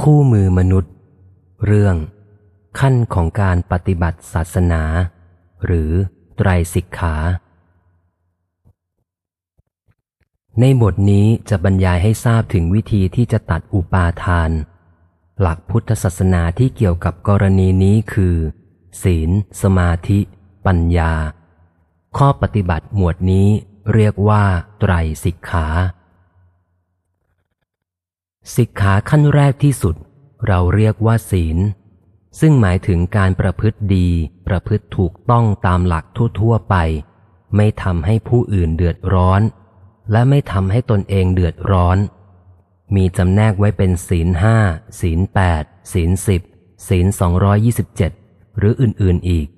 คู่มือมนุษย์ เรื่อง ขั้นของการปฏิบัติศาสนา หรือไตรสิกขา ในบทนี้จะบรรยายให้ทราบถึงวิธีที่จะตัดอุปาทาน หลักพุทธศาสนาที่เกี่ยวกับกรณีนี้คือ ศีล สมาธิ ปัญญา ข้อปฏิบัติหมวดนี้เรียกว่าไตรสิกขา สิกขาขั้นแรกที่สุด เราเรียกว่าศีล ซึ่งหมายถึงการประพฤติดี ประพฤติถูกต้องตามหลักทั่วๆไป ไม่ทำให้ผู้อื่นเดือดร้อน และไม่ทำให้ตนเองเดือดร้อน มีจำแนกไว้เป็นศีลห้าศีลแปดศีลสิบศีลสองร้อยี่สิบเจ็ดหรืออื่นๆอีก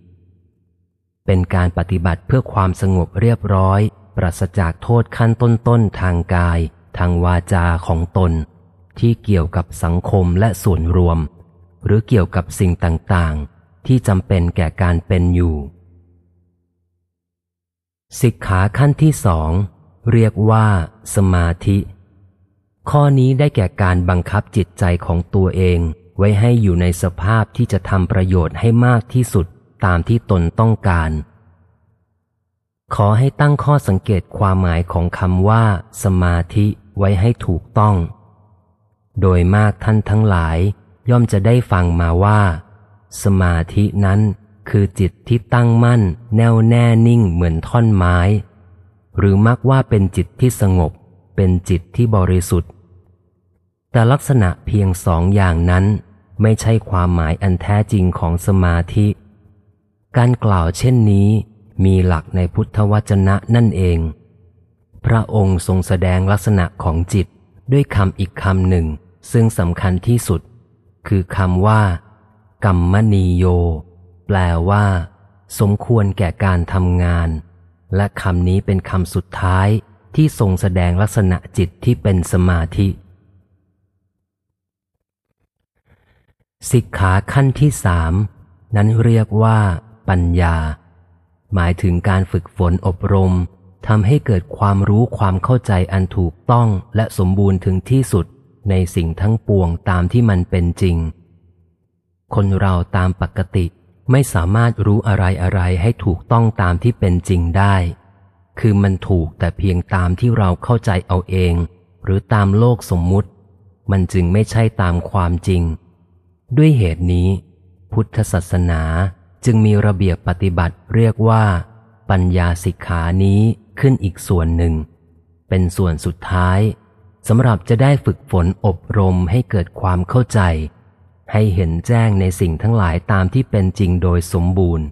เป็นการปฏิบัติเพื่อความสงบเรียบร้อย ปราศจากโทษขั้นต้นๆทางกาย ทางวาจาของตน ที่เกี่ยวกับสังคมและส่วนรวม หรือเกี่ยวกับสิ่งต่างๆ ที่จำเป็นแก่การเป็นอยู่ สิกขาขั้นที่สองเรียกว่า สมาธิ ข้อนี้ได้แก่การบังคับจิตใจของตัวเองไว้ให้อยู่ในสภาพที่จะทำประโยชน์ให้มากที่สุดตามที่ตนต้องการ ขอให้ตั้งข้อสังเกตความหมายของคำว่า สมาธิไว้ให้ถูกต้อง โดยมากท่านทั้งหลาย ย่อมจะได้ฟังมาว่า สมาธินั้นคือจิตที่ตั้งมั่น แน่วแน่นิ่งเหมือนท่อนไม้ หรือมักว่าเป็นจิตที่สงบ เป็นจิตที่บริสุทธิ์ แต่ลักษณะเพียงสองอย่างนั้น ไม่ใช่ความหมายอันแท้จริงของสมาธิ การกล่าวเช่นนี้มีหลักในพุทธวจนะนั่นเอง พระองค์ทรงแสดงลักษณะของจิตด้วยคำอีกคำหนึ่ง ซึ่งสำคัญที่สุด คือคำว่ากัมมณีโย แปลว่า สมควรแก่การทำงาน และคำนี้เป็นคำสุดท้ายที่ทรงแสดงลักษณะจิตที่เป็นสมาธิ สิกขาขั้นที่สามนั้นเรียกว่า ปัญญา หมายถึงการฝึกฝนอบรมทำให้เกิดความรู้ความเข้าใจอันถูกต้องและสมบูรณ์ถึงที่สุด ในสิ่งทั้งปวงตามที่มันเป็นจริง คนเราตามปกติไม่สามารถรู้อะไรอะไรให้ถูกต้องตามที่เป็นจริงได้ คือมันถูกแต่เพียงตามที่เราเข้าใจเอาเอง หรือตามโลกสมมุติ มันจึงไม่ใช่ตามความจริง ด้วยเหตุนี้ พุทธศาสนาจึงมีระเบียบปฏิบัติเรียกว่า ปัญญาสิกขานี้ขึ้นอีกส่วนหนึ่ง เป็นส่วนสุดท้าย สำหรับจะได้ฝึกฝนอบรมให้เกิดความเข้าใจ ให้เห็นแจ้งในสิ่งทั้งหลายตามที่เป็นจริงโดยสมบูรณ์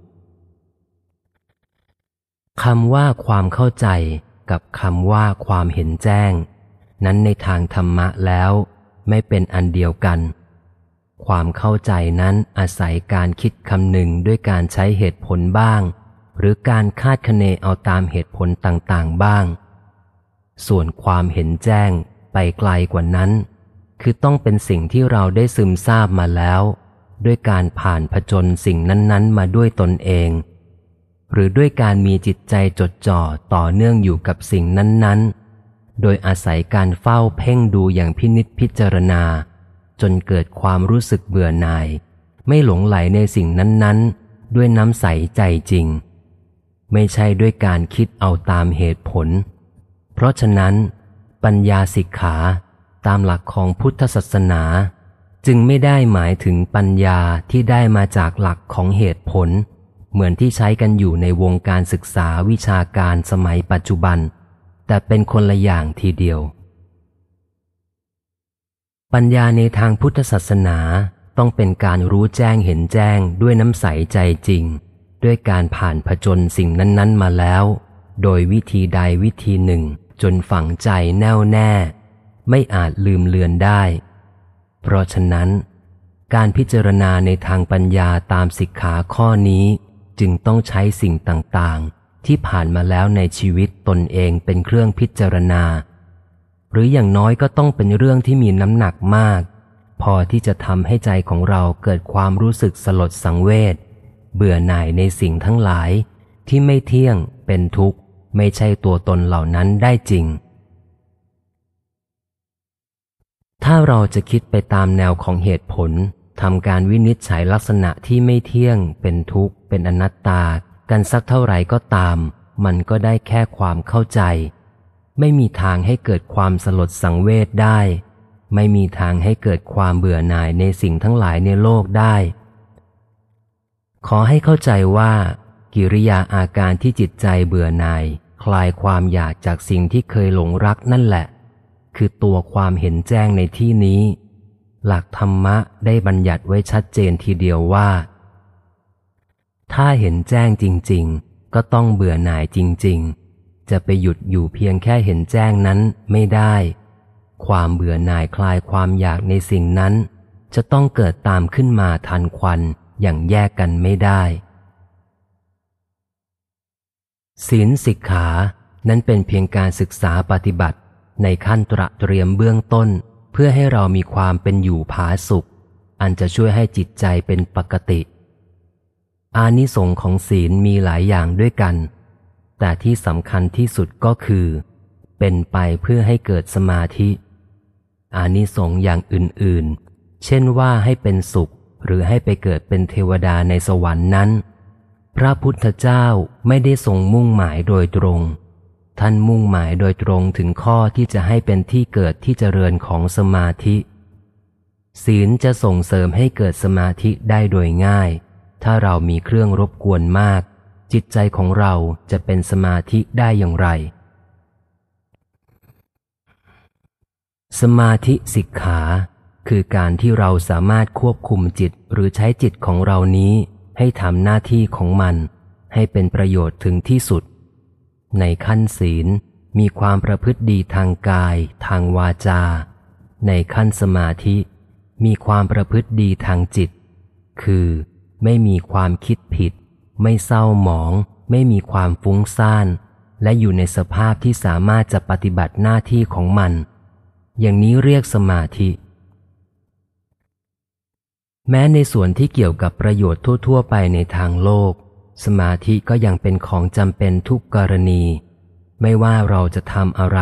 คำว่าความเข้าใจกับคำว่าความเห็นแจ้ง นั้นในทางธรรมะแล้วไม่เป็นอันเดียวกัน ความเข้าใจนั้นอาศัยการคิดคำหนึ่งด้วยการใช้เหตุผลบ้าง หรือการคาดคะเนเอาตามเหตุผลต่างๆบ้าง ส่วนความเห็นแจ้ง ไปไกลกว่านั้น คือต้องเป็นสิ่งที่เราได้ซึมซาบมาแล้ว ด้วยการผ่านผจญสิ่งนั้น ๆ มาด้วยตนเอง หรือด้วยการมีจิตใจจดจ่อต่อเนื่องอยู่กับสิ่งนั้น ๆ โดยอาศัยการเฝ้าเพ่งดูอย่างพินิษพิจารณา จนเกิดความรู้สึกเบื่อหน่าย ไม่หลงไหลในสิ่งนั้นๆ ด้วยน้ำใสใจจริง ไม่ใช่ด้วยการคิดเอาตามเหตุผล เพราะฉะนั้น ปัญญาสิกขาตามหลักของพุทธศาสนา จึงไม่ได้หมายถึงปัญญาที่ได้มาจากหลักของเหตุผล เหมือนที่ใช้กันอยู่ในวงการศึกษาวิชาการสมัยปัจจุบัน แต่เป็นคนละอย่างทีเดียว ปัญญาในทางพุทธศาสนาต้องเป็นการรู้แจ้งเห็นแจ้งด้วยน้ำใสใจจริง ด้วยการผ่านผจญสิ่งนั้น ๆ มาแล้ว โดยวิธีใดวิธีหนึ่ง จนฝังใจแน่วแน่ ไม่อาจลืมเลือนได้ เพราะฉะนั้น การพิจารณาในทางปัญญาตามสิกขาข้อนี้จึงต้องใช้สิ่งต่างๆ ที่ผ่านมาแล้วในชีวิตตนเองเป็นเครื่องพิจารณา หรืออย่างน้อยก็ต้องเป็นเรื่องที่มีน้ำหนักมาก พอที่จะทำให้ใจของเราเกิดความรู้สึกสลดสังเวชเบื่อหน่ายในสิ่งทั้งหลายที่ไม่เที่ยงเป็นทุกข์ ไม่ใช่ตัวตนเหล่านั้นได้จริง ถ้าเราจะคิดไปตามแนวของเหตุผลทำการวินิจฉัยลักษณะที่ไม่เที่ยง เป็นทุกข์ เป็นอนัตตา กันสักเท่าไหร่ก็ตาม มันก็ได้แค่ความเข้าใจ ไม่มีทางให้เกิดความสลดสังเวชได้ ไม่มีทางให้เกิดความเบื่อหน่ายในสิ่งทั้งหลายในโลกได้ ขอให้เข้าใจว่า กิริยาอาการที่จิตใจเบื่อหน่าย ลายความอยากจากสิ่งที่เคยหลงรักนั่นแหละ คือตัวความเห็นแจ้งในที่นี้ หลักธรรมะได้บัญญัติไว้ชัดเจนทีเดียวว่า ถ้าเห็นแจ้งจริง ๆ ก็ต้องเบื่อหน่ายจริง ๆ จะไปหยุดอยู่เพียงแค่เห็นแจ้งนั้นไม่ได้ ความเบื่อหน่ายคลายความอยากในสิ่งนั้น จะต้องเกิดตามขึ้นมาทันควันอย่างแยกกันไม่ได้ ศีลสิกขานั้นเป็นเพียงการศึกษาปฏิบัติ ในขั้นตระเตรียมเบื้องต้น เพื่อให้เรามีความเป็นอยู่ผาสุข อันจะช่วยให้จิตใจเป็นปกติ อานิสงค์ของศีลมีหลายอย่างด้วยกัน แต่ที่สำคัญที่สุดก็คือ เป็นไปเพื่อให้เกิดสมาธิ อานิสงส์อย่างอื่นๆ เช่นว่าให้เป็นสุขหรือให้ไปเกิดเป็นเทวดาในสวรรค์นั้น พระพุทธเจ้าไม่ได้ทรงมุ่งหมายโดยตรง ท่านมุ่งหมายโดยตรงถึงข้อที่จะให้เป็นที่เกิดที่เจริญของสมาธิ ศีลจะส่งเสริมให้เกิดสมาธิได้โดยง่าย ถ้าเรามีเครื่องรบกวนมาก จิตใจของเราจะเป็นสมาธิได้อย่างไร สมาธิสิกขา คือการที่เราสามารถควบคุมจิตหรือใช้จิตของเรานี้ ให้ทำหน้าที่ของมัน ให้เป็นประโยชน์ถึงที่สุด ในขั้นศีลมีความประพฤติดีทางกาย ทางวาจา ในขั้นสมาธิ มีความประพฤติดีทางจิต คือไม่มีความคิดผิด ไม่เศร้าหมอง ไม่มีความฟุ้งซ่าน และอยู่ในสภาพที่สามารถจะปฏิบัติหน้าที่ของมัน อย่างนี้เรียกสมาธิ แม้ในส่วนที่เกี่ยวกับประโยชน์ทั่ว ๆ ไปในทางโลก สมาธิก็ยังเป็นของจำเป็นทุกกรณี ไม่ว่าเราจะทำอะไร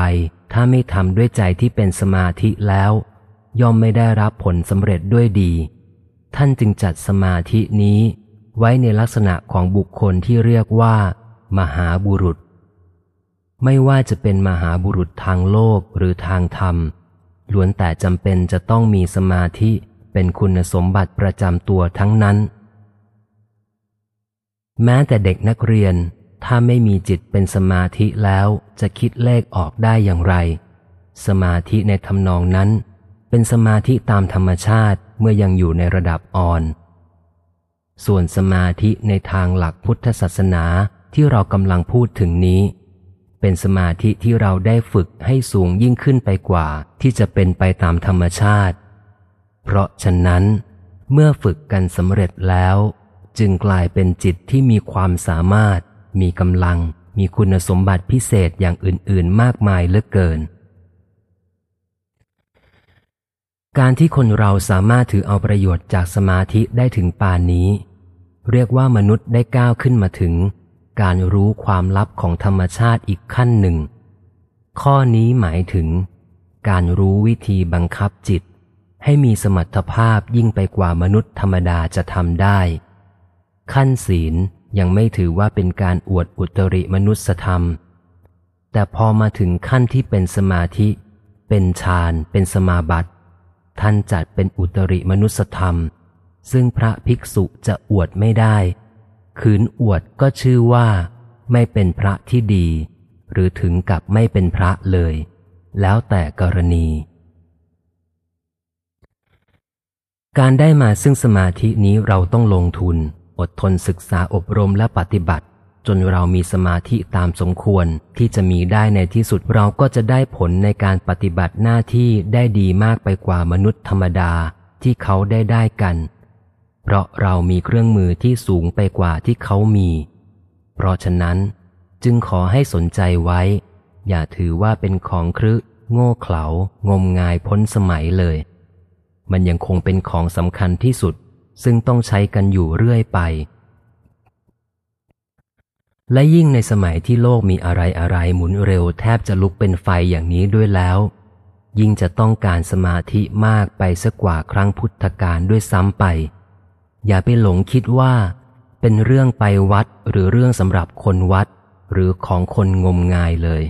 ถ้าไม่ทำด้วยใจที่เป็นสมาธิแล้ว ย่อมไม่ได้รับผลสำเร็จด้วยดี ท่านจึงจัดสมาธินี้ ไว้ในลักษณะของบุคคลที่เรียกว่า มหาบุรุษ ไม่ว่าจะเป็นมหาบุรุษทางโลกหรือทางธรรมล้วนแต่จำเป็นจะต้องมีสมาธิ เป็นคุณสมบัติประจำตัวทั้งนั้น แม้แต่เด็กนักเรียนถ้าไม่มีจิตเป็นสมาธิแล้วจะคิดเลขออกได้อย่างไร สมาธิในทำนองนั้น เป็นสมาธิตามธรรมชาติเมื่อยังอยู่ในระดับอ่อน ส่วนสมาธิในทางหลักพุทธศาสนาที่เรากำลังพูดถึงนี้ เป็นสมาธิที่เราได้ฝึกให้สูงยิ่งขึ้นไปกว่าที่จะเป็นไปตามธรรมชาติ เพราะฉะนั้น เมื่อฝึกกันสำเร็จแล้ว จึงกลายเป็นจิตที่มีความสามารถ มีกำลัง มีคุณสมบัติพิเศษอย่างอื่น ๆ มากมายเหลือเกิน การที่คนเราสามารถถือเอาประโยชน์จากสมาธิได้ถึงปานนี้ เรียกว่ามนุษย์ได้ก้าวขึ้นมาถึง การรู้ความลับของธรรมชาติอีกขั้นหนึ่ง ข้อนี้หมายถึง การรู้วิธีบังคับจิต ให้มีสมรรถภาพยิ่งไปกว่ามนุษย์ธรรมดาจะทำได้ ขั้นศีลยังไม่ถือว่าเป็นการอวดอุตริมนุสธรรม แต่พอมาถึงขั้นที่เป็นสมาธิ เป็นฌาน เป็นสมาบัติ ท่านจัดเป็นอุตริมนุสธรรม ซึ่งพระภิกษุจะอวดไม่ได้ ขืนอวดก็ชื่อว่าไม่เป็นพระที่ดี หรือถึงกับไม่เป็นพระเลย แล้วแต่กรณี การได้มาซึ่งสมาธินี้เราต้องลงทุน อดทนศึกษาอบรมและปฏิบัติ จนเรามีสมาธิตามสมควรที่จะมีได้ในที่สุดเราก็จะได้ผลในการปฏิบัติหน้าที่ได้ดีมากไปกว่ามนุษย์ธรรมดาที่เขาได้ได้กัน เพราะเรามีเครื่องมือที่สูงไปกว่าที่เขามี เพราะฉะนั้น จึงขอให้สนใจไว้ อย่าถือว่าเป็นของครึโง่เขลางมงายพ้นสมัยเลย มันยังคงเป็นของสำคัญที่สุด ซึ่งต้องใช้กันอยู่เรื่อยไป และยิ่งในสมัยที่โลกมีอะไรอะไรหมุนเร็วแทบจะลุกเป็นไฟอย่างนี้ด้วยแล้ว ยิ่งจะต้องการสมาธิมากไปสักกว่าครั้งพุทธกาลด้วยซ้ำไป อย่าไปหลงคิดว่า เป็นเรื่องไปวัดหรือเรื่องสำหรับคนวัด หรือของคนงมงายเลย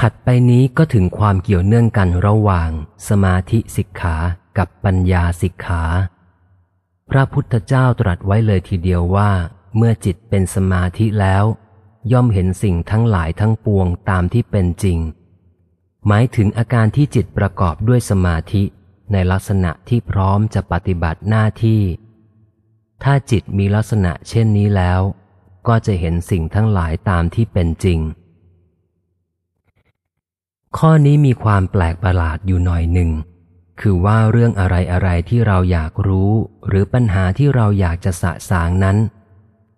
ถัดไปนี้ก็ถึงความเกี่ยวเนื่องกันระหว่าง สมาธิสิกขากับปัญญาสิกขา พระพุทธเจ้าตรัสไว้เลยทีเดียวว่า เมื่อจิตเป็นสมาธิแล้ว ย่อมเห็นสิ่งทั้งหลายทั้งปวงตามที่เป็นจริง หมายถึงอาการที่จิตประกอบด้วยสมาธิในลักษณะที่พร้อมจะปฏิบัติหน้าที่ ถ้าจิตมีลักษณะเช่นนี้แล้ว ก็จะเห็นสิ่งทั้งหลายตามที่เป็นจริง ข้อนี้มีความแปลกประหลาดอยู่หน่อยหนึ่ง คือว่าเรื่องอะไรอะไรที่เราอยากรู้ หรือปัญหาที่เราอยากจะสะสางนั้น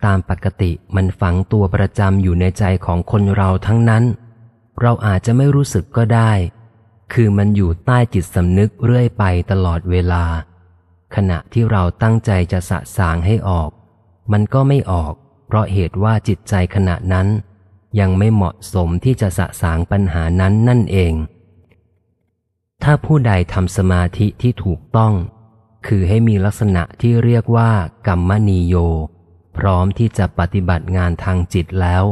ตามปกติมันฝังตัวประจำอยู่ในใจของคนเราทั้งนั้น เราอาจจะไม่รู้สึกก็ได้ คือมันอยู่ใต้จิตสำนึกเรื่อยไปตลอดเวลา ขณะที่เราตั้งใจจะสะสางให้ออก มันก็ไม่ออก เพราะเหตุว่าจิตใจขณะนั้น ยังไม่เหมาะสมที่จะสะสางปัญหานั้นนั่นเอง ถ้าผู้ใดทำสมาธิที่ถูกต้อง คือให้มีลักษณะที่เรียกว่ากรรมนีโย พร้อมที่จะปฏิบัติงานทางจิตแล้ว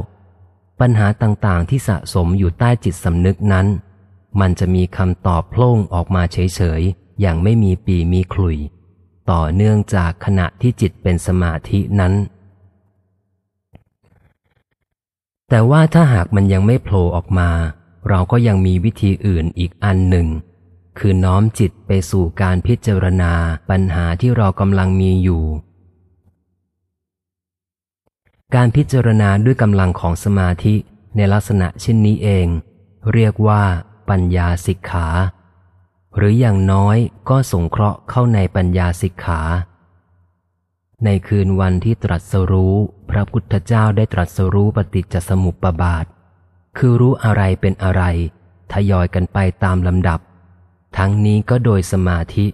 ปัญหาต่างๆที่สะสมอยู่ใต้จิตสำนึกนั้น มันจะมีคำตอบโพล่งออกมาเฉยๆ อย่างไม่มีปีมีคลุย ต่อเนื่องจากขณะที่จิตเป็นสมาธินั้น แต่ว่าถ้าหากมันยังไม่โผล่ออกมา เราก็ยังมีวิธีอื่นอีกอันหนึ่ง คือน้อมจิตไปสู่การพิจารณาปัญหาที่เรากำลังมีอยู่ การพิจารณาด้วยกำลังของสมาธิในลักษณะเช่นนี้เอง เรียกว่า ปัญญาสิกขา หรืออย่างน้อยก็สงเคราะห์เข้าในปัญญาสิกขา ในคืนวันที่ตรัสรู้ พระพุทธเจ้าได้ตรัสรู้ปฏิจจสมุปบาท คือรู้อะไรเป็นอะไร ทยอยกันไปตามลำดับ ทั้งนี้ก็โดยสมาธิ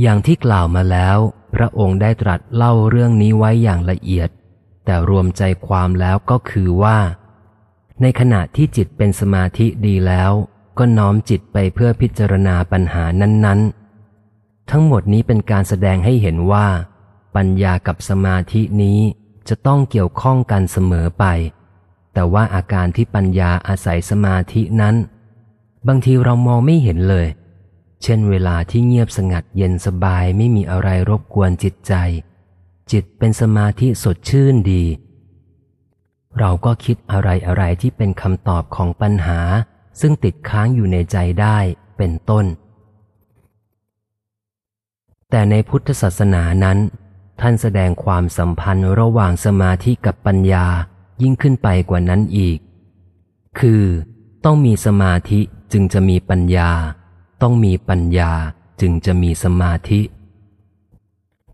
อย่างที่กล่าวมาแล้ว พระองค์ได้ตรัสเล่าเรื่องนี้ไว้อย่างละเอียด แต่รวมใจความแล้วก็คือว่า ในขณะที่จิตเป็นสมาธิดีแล้ว ก็น้อมจิตไปเพื่อพิจารณาปัญหานั้น ๆ ทั้งหมดนี้เป็นการแสดงให้เห็นว่า ปัญญากับสมาธินี้จะต้องเกี่ยวข้องกันเสมอไป แต่ว่าอาการที่ปัญญาอาศัยสมาธินั้น บางทีเรามองไม่เห็นเลย เช่นเวลาที่เงียบสงัดเย็นสบายไม่มีอะไรรบกวนจิตใจ จิตเป็นสมาธิสดชื่นดี เราก็คิดอะไรอะไรที่เป็นคำตอบของปัญหา ซึ่งติดค้างอยู่ในใจได้เป็นต้น แต่ในพุทธศาสนานั้น ท่านแสดงความสัมพันธ์ระหว่างสมาธิกับปัญญายิ่งขึ้นไปกว่านั้นอีก คือ ต้องมีสมาธิจึงจะมีปัญญา ต้องมีปัญญาจึงจะมีสมาธิ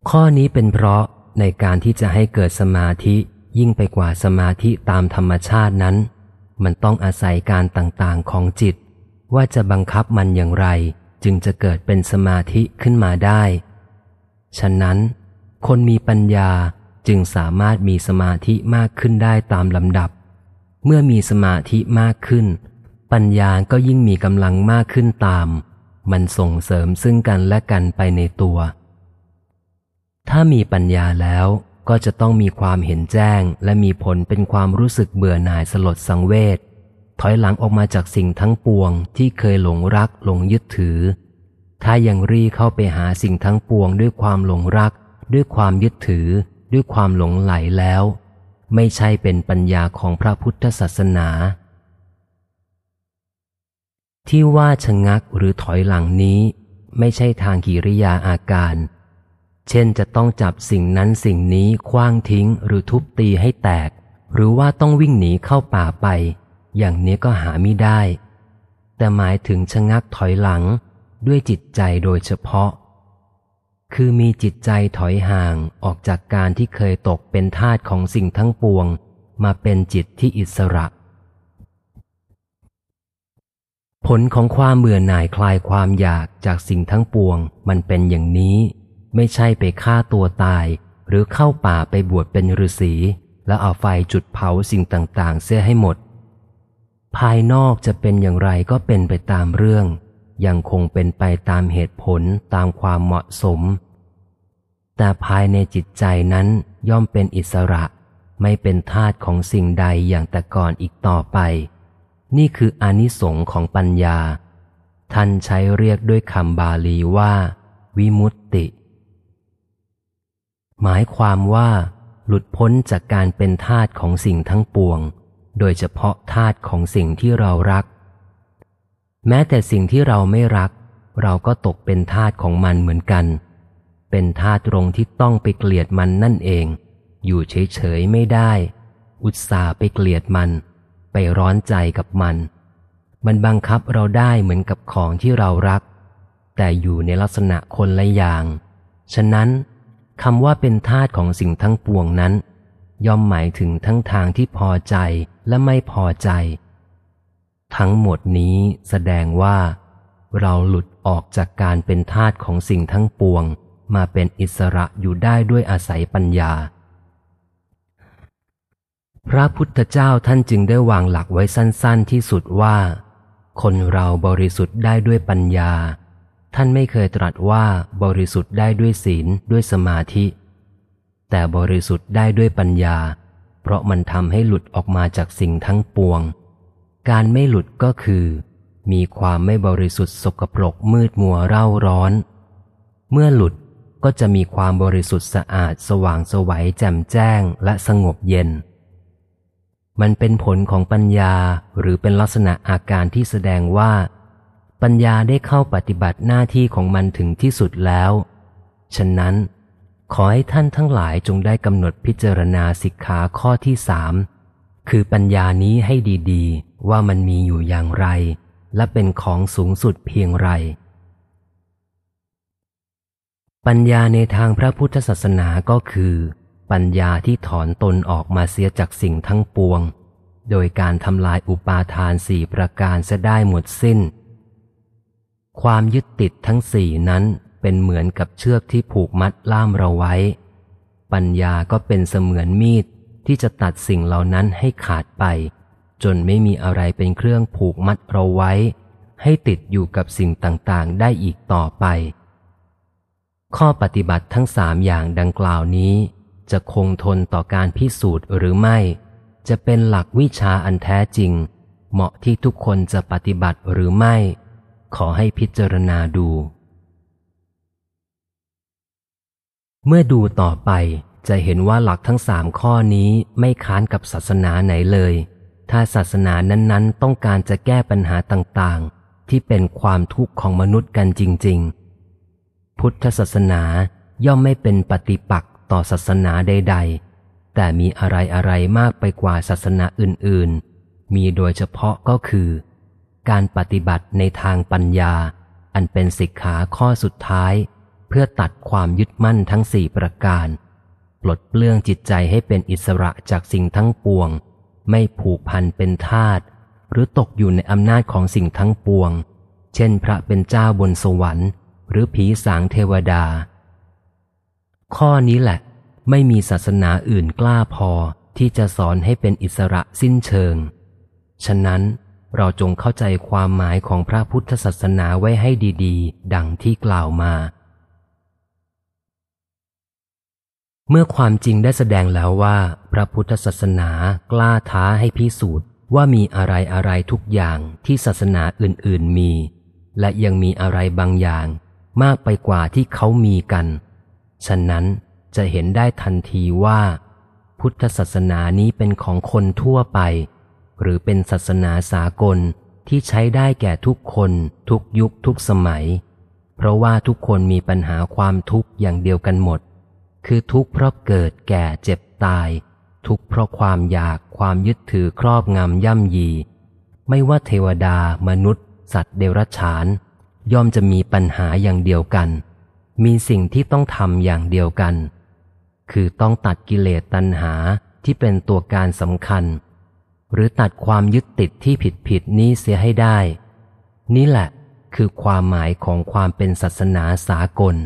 ข้อนี้เป็นเพราะในการที่จะให้เกิดสมาธิยิ่งไปกว่าสมาธิตามธรรมชาตินั้น มันต้องอาศัยการต่างๆของจิต ว่าจะบังคับมันอย่างไร จึงจะเกิดเป็นสมาธิขึ้นมาได้ ฉะนั้น คนมีปัญญาจึงสามารถมีสมาธิมากขึ้นได้ตามลำดับ เมื่อมีสมาธิมากขึ้น ปัญญาก็ยิ่งมีกำลังมากขึ้นตาม มันส่งเสริมซึ่งกันและกันไปในตัว ถ้ามีปัญญาแล้วก็จะต้องมีความเห็นแจ้ง และมีผลเป็นความรู้สึกเบื่อหน่ายสลดสังเวชถอยหลังออกมาจากสิ่งทั้งปวงที่เคยหลงรักหลงยึดถือ ถ้ายังรีเข้าไปหาสิ่งทั้งปวงด้วยความหลงรัก ด้วยความยึดถือ ด้วยความหลงไหลแล้ว ไม่ใช่เป็นปัญญาของพระพุทธศาสนา ที่ว่าชะงักหรือถอยหลังนี้ ไม่ใช่ทางกิริยาอาการ เช่นจะต้องจับสิ่งนั้นสิ่งนี้คว้างทิ้งหรือทุบตีให้แตก หรือว่าต้องวิ่งหนีเข้าป่าไป อย่างนี้ก็หาไม่ได้ แต่หมายถึงชะงักถอยหลัง ด้วยจิตใจโดยเฉพาะ คือมีจิตใจถอยห่างออกจากการที่เคยตกเป็นทาสของสิ่งทั้งปวง มาเป็นจิตที่อิสระ ผลของความเบื่อหน่ายคลายความอยากจากสิ่งทั้งปวง มันเป็นอย่างนี้ ไม่ใช่ไปฆ่าตัวตาย หรือเข้าป่าไปบวชเป็นฤาษีแล้วเอาไฟจุดเผาสิ่งต่าง ๆ เสียให้หมด ภายนอกจะเป็นอย่างไรก็เป็นไปตามเรื่อง ยังคงเป็นไปตามเหตุผลตามความเหมาะสม แต่ภายในจิตใจนั้นย่อมเป็นอิสระไม่เป็นทาตของสิ่งใดอย่างแต่ก่อนอีกต่อไป นี่คืออนิสงค์ของปัญญา ท่านใช้เรียกด้วยคำบาลีว่า วิมุตติ หมายความว่า หลุดพ้นจากการเป็นทาตของสิ่งทั้งปวง โดยเฉพาะทาตของสิ่งที่เรารัก แม้แต่สิ่งที่เราไม่รัก เราก็ตกเป็นทาตของมันเหมือนกัน เป็นทาตตรงที่ต้องไปเกลียดมันนั่นเอง อยู่เฉยๆไม่ได้ อุตส่าห์ไปเกลียดมัน ไปร้อนใจกับมัน มันบังคับเราได้เหมือนกับของที่เรารัก แต่อยู่ในลักษณะคนละอย่าง ฉะนั้นคำว่าเป็นทาตของสิ่งทั้งปวงนั้น ย่อมหมายถึงทั้งทางที่พอใจและไม่พอใจ ทั้งหมดนี้แสดงว่า เราหลุดออกจากการเป็นทาตของสิ่งทั้งปวง มาเป็นอิสระอยู่ได้ด้วยอาศัยปัญญา พระพุทธเจ้าท่านจึงได้วางหลักไว้สั้น ๆ ที่สุดว่า คนเราบริสุทธิ์ได้ด้วยปัญญา ท่านไม่เคยตรัสว่าบริสุทธิ์ได้ด้วยศีลด้วยสมาธิ แต่บริสุทธิ์ได้ด้วยปัญญา เพราะมันทำให้หลุดออกมาจากสิ่งทั้งปวง การไม่หลุดก็คือ มีความไม่บริสุทธิ์สกปรกมืดมัวเร่าร้อน เมื่อหลุดก็จะมีความบริสุทธิ์สะอาดสว่างสวัยแจ่มแจ้งและสงบเย็น มันเป็นผลของปัญญาหรือเป็นลักษณะอาการที่แสดงว่า ปัญญาได้เข้าปฏิบัติหน้าที่ของมันถึงที่สุดแล้ว ฉะนั้น ขอให้ท่านทั้งหลายจงได้กำหนดพิจารณาสิกขาข้อที่สาม คือปัญญานี้ให้ดีๆ ว่ามันมีอยู่อย่างไร และเป็นของสูงสุดเพียงไร ปัญญาในทางพระพุทธศาสนาก็คือ ปัญญาที่ถอนตนออกมาเสียจากสิ่งทั้งปวง โดยการทำลายอุปาทานสี่ประการจะได้หมดสิ้น ความยึดติดทั้งสี่นั้นเป็นเหมือนกับเชือกที่ผูกมัดล่ามเราไว้ ปัญญาก็เป็นเสมือนมีด ที่จะตัดสิ่งเหล่านั้นให้ขาดไป จนไม่มีอะไรเป็นเครื่องผูกมัดเราไว้ ให้ติดอยู่กับสิ่งต่างๆ ได้อีกต่อไป ข้อปฏิบัติทั้งสามอย่างดังกล่าวนี้ จะคงทนต่อการพิสูจน์หรือไม่ จะเป็นหลักวิชาอันแท้จริง เหมาะที่ทุกคนจะปฏิบัติหรือไม่ ขอให้พิจารณาดู เมื่อดูต่อไป จะเห็นว่าหลักทั้งสามข้อนี้ไม่ค้านกับศาสนาไหนเลย ถ้าศาสนานั้นๆ ต้องการจะแก้ปัญหาต่างๆ ที่เป็นความทุกข์ของมนุษย์กันจริง ๆ พุทธศาสนาย่อมไม่เป็นปฏิปักษ์ต่อศาสนาใด ๆ แต่มีอะไรๆมากไปกว่าศาสนาอื่นๆ มีโดยเฉพาะก็คือ การปฏิบัติในทางปัญญา อันเป็นสิกขาข้อสุดท้าย เพื่อตัดความยึดมั่นทั้งสี่ประการ ปลดเปลื้องจิตใจให้เป็นอิสระจากสิ่งทั้งปวง ไม่ผูกพันเป็นทาตหรือตกอยู่ในอำนาจของสิ่งทั้งปวง เช่น พระเป็นเจ้าบนสวรรค์ หรือผีสางเทวดา ข้อนี้แหละ ไม่มีศาสนาอื่นกล้าพอที่จะสอนให้เป็นอิสระสิ้นเชิง ฉะนั้นเราจงเข้าใจความหมายของพระพุทธศาสนาไว้ให้ดี ๆ ดังที่กล่าวมา เมื่อความจริงได้แสดงแล้วว่า พระพุทธศาสนากล้าท้าให้พิสูจน์ว่ามีอะไรอะไรทุกอย่างที่ศาสนาอื่นๆมี และยังมีอะไรบางอย่าง มากไปกว่าที่เขามีกัน ฉะนั้นจะเห็นได้ทันทีว่า พุทธศาสนานี้เป็นของคนทั่วไป หรือเป็นศาสนาสากลที่ใช้ได้แก่ทุกคนทุกยุคทุกสมัย เพราะว่าทุกคนมีปัญหาความทุกข์อย่างเดียวกันหมด คือทุกข์เพราะเกิดแก่เจ็บตาย ทุกข์เพราะความอยากความยึดถือครอบงำย่ำยี ไม่ว่าเทวดา มนุษย์ สัตว์เดรัจฉาน ย่อมจะมีปัญหาอย่างเดียวกัน มีสิ่งที่ต้องทำอย่างเดียวกัน คือต้องตัดกิเลสตัณหาที่เป็นตัวการสำคัญ หรือตัดความยึดติดที่ผิดผิดนี้เสียให้ได้ นี่แหละคือความหมายของความเป็นศาสนาสากล